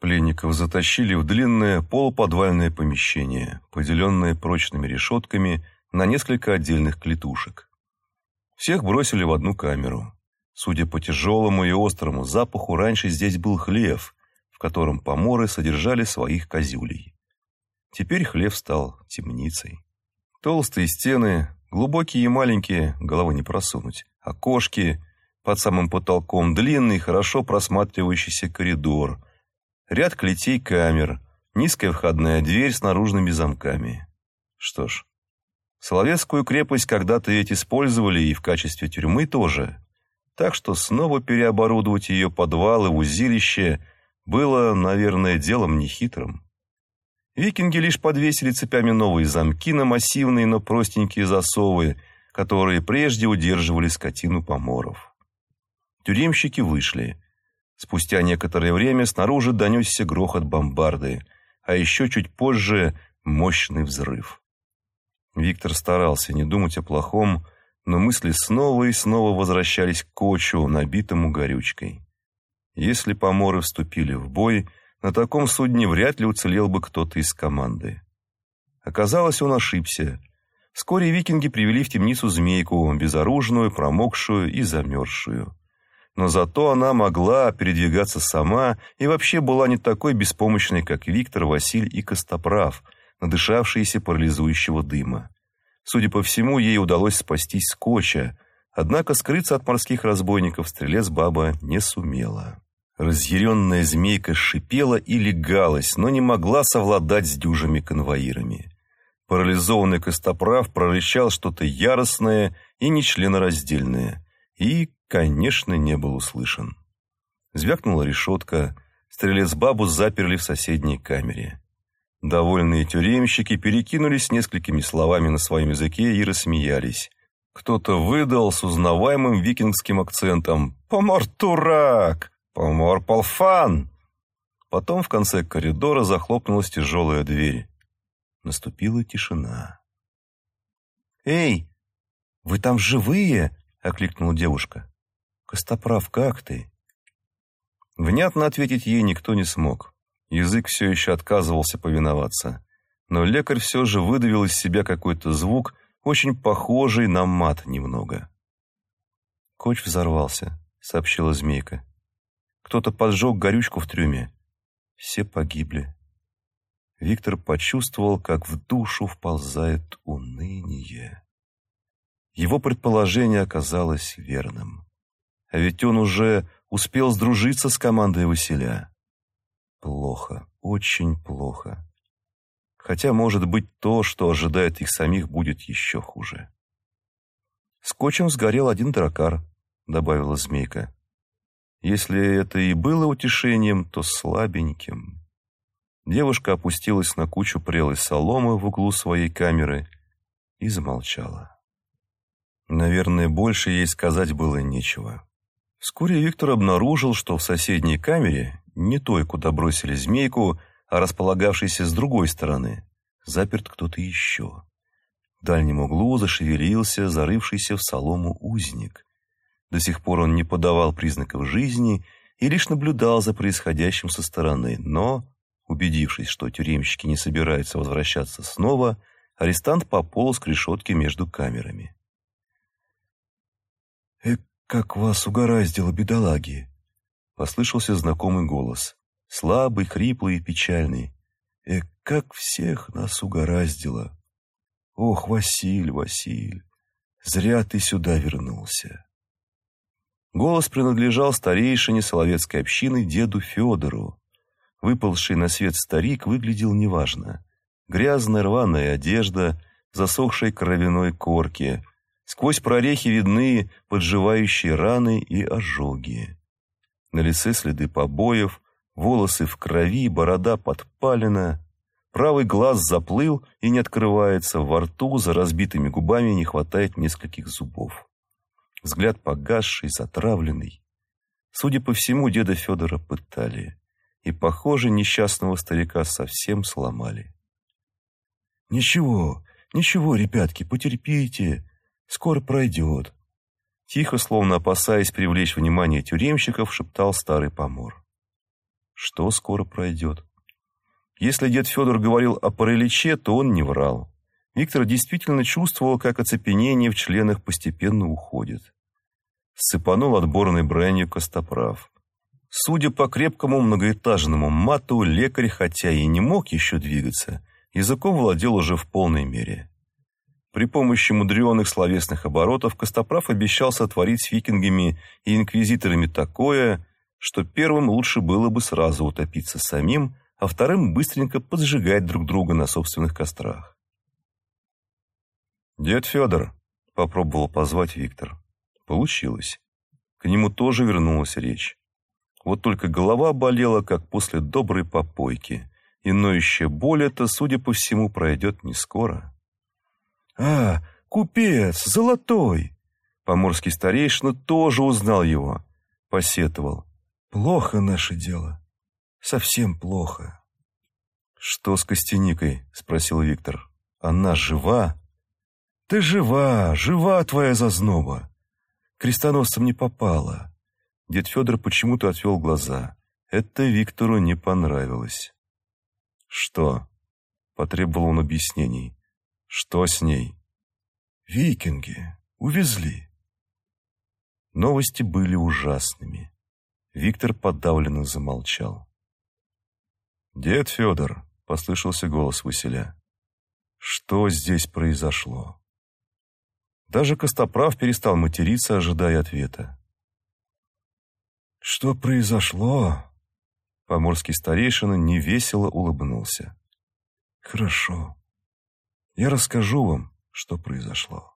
Пленников затащили в длинное полуподвальное помещение, поделенное прочными решетками на несколько отдельных клетушек. Всех бросили в одну камеру. Судя по тяжелому и острому запаху, раньше здесь был хлев, в котором поморы содержали своих козюлей. Теперь хлев стал темницей. Толстые стены, глубокие и маленькие, головы не просунуть, окошки, под самым потолком длинный, хорошо просматривающийся коридор, ряд клетей камер, низкая входная дверь с наружными замками. Что ж, Соловецкую крепость когда-то ведь использовали и в качестве тюрьмы тоже, так что снова переоборудовать ее подвалы узилище было, наверное, делом нехитрым. Викинги лишь подвесили цепями новые замки на массивные, но простенькие засовы, которые прежде удерживали скотину поморов. Тюремщики вышли. Спустя некоторое время снаружи донесся грохот бомбарды, а еще чуть позже мощный взрыв. Виктор старался не думать о плохом, но мысли снова и снова возвращались к кочу, набитому горючкой. Если поморы вступили в бой, на таком судне вряд ли уцелел бы кто-то из команды. Оказалось, он ошибся. Вскоре викинги привели в темницу змейку, безоружную, промокшую и замерзшую но зато она могла передвигаться сама и вообще была не такой беспомощной, как Виктор, Василь и Костоправ, надышавшиеся парализующего дыма. Судя по всему, ей удалось спастись скотча, однако скрыться от морских разбойников стрелец-баба не сумела. Разъяренная змейка шипела и легалась, но не могла совладать с дюжими конвоирами. Парализованный Костоправ прорычал что-то яростное и нечленораздельное и, конечно, не был услышан. Звякнула решетка, стрелец-бабу заперли в соседней камере. Довольные тюремщики перекинулись несколькими словами на своем языке и рассмеялись. Кто-то выдал с узнаваемым викингским акцентом «Помор-турак! Помор-полфан!» Потом в конце коридора захлопнулась тяжелая дверь. Наступила тишина. «Эй, вы там живые?» — окликнула девушка. «Костоправ, как ты?» Внятно ответить ей никто не смог. Язык все еще отказывался повиноваться. Но лекарь все же выдавил из себя какой-то звук, очень похожий на мат немного. «Коч взорвался», — сообщила змейка. «Кто-то поджег горючку в трюме. Все погибли». Виктор почувствовал, как в душу вползает уныние. Его предположение оказалось верным. А ведь он уже успел сдружиться с командой Василя. Плохо, очень плохо. Хотя, может быть, то, что ожидает их самих, будет еще хуже. «Скотчем сгорел один дракар», — добавила змейка. Если это и было утешением, то слабеньким. Девушка опустилась на кучу прелой соломы в углу своей камеры и замолчала. Наверное, больше ей сказать было нечего. Вскоре Виктор обнаружил, что в соседней камере, не той, куда бросили змейку, а располагавшейся с другой стороны, заперт кто-то еще. В дальнем углу зашевелился зарывшийся в солому узник. До сих пор он не подавал признаков жизни и лишь наблюдал за происходящим со стороны, но, убедившись, что тюремщики не собираются возвращаться снова, арестант пополз к решетке между камерами. «Эк, как вас угораздило, бедолаги!» Послышался знакомый голос, слабый, хриплый и печальный. «Эк, как всех нас угораздило! Ох, Василь, Василь, зря ты сюда вернулся!» Голос принадлежал старейшине Соловецкой общины деду Федору. Выпалший на свет старик выглядел неважно. Грязная рваная одежда, засохшей кровяной корки, Сквозь прорехи видны подживающие раны и ожоги. На лице следы побоев, волосы в крови, борода подпалена. Правый глаз заплыл и не открывается, во рту за разбитыми губами не хватает нескольких зубов. Взгляд погасший, затравленный. Судя по всему, деда Федора пытали. И, похоже, несчастного старика совсем сломали. «Ничего, ничего, ребятки, потерпите», Скоро пройдет. Тихо, словно опасаясь привлечь внимание тюремщиков, шептал старый помор. что скоро пройдет. Если дед Федор говорил о параличе, то он не врал. Виктор действительно чувствовал, как оцепенение в членах постепенно уходит. Сцепанул отборной бранью костоправ. Судя по крепкому многоэтажному мату, лекарь, хотя и не мог еще двигаться, языком владел уже в полной мере. При помощи мудреных словесных оборотов Костоправ обещал сотворить с викингами и инквизиторами такое, что первым лучше было бы сразу утопиться самим, а вторым быстренько поджигать друг друга на собственных кострах. «Дед Федор», — попробовал позвать Виктор. Получилось. К нему тоже вернулась речь. Вот только голова болела, как после доброй попойки, и ноющая боль эта, судя по всему, пройдет не скоро. «А, купец, золотой!» Поморский старейшина тоже узнал его. Посетовал. «Плохо наше дело. Совсем плохо». «Что с Костяникой?» — спросил Виктор. «Она жива?» «Ты жива, жива твоя зазноба. Крестоносцам не попала». Дед Федор почему-то отвел глаза. Это Виктору не понравилось. «Что?» — потребовал он объяснений. Что с ней? Викинги увезли. Новости были ужасными. Виктор подавленно замолчал. «Дед Федор», — послышался голос Василя, — «что здесь произошло?» Даже Костоправ перестал материться, ожидая ответа. «Что произошло?» Поморский старейшина невесело улыбнулся. «Хорошо. Я расскажу вам, что произошло.